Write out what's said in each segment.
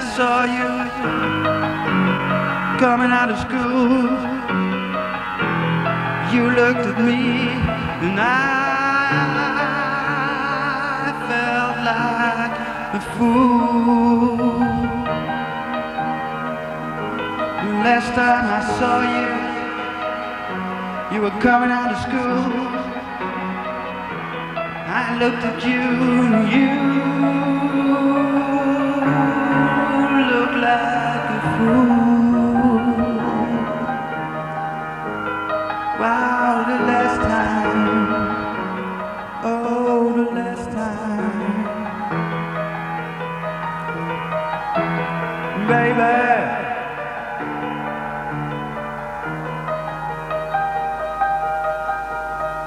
I saw you coming out of school. You looked at me and I felt like a fool. Last time I saw you, you were coming out of school. I looked at you and you. Wow, the last time. Oh, the last time. Baby.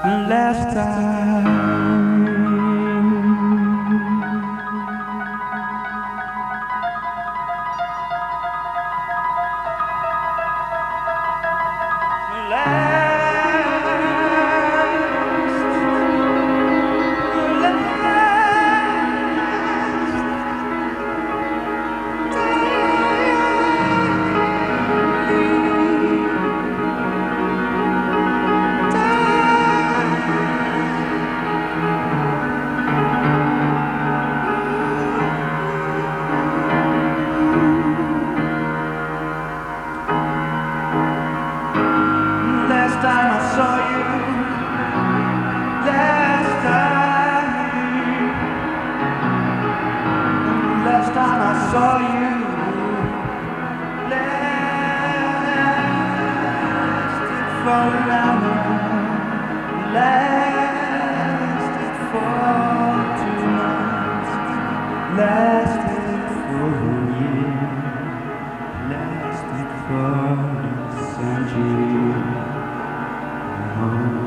The last time. Last time I saw you, last time, last time I saw you, an hour, lasted Amen.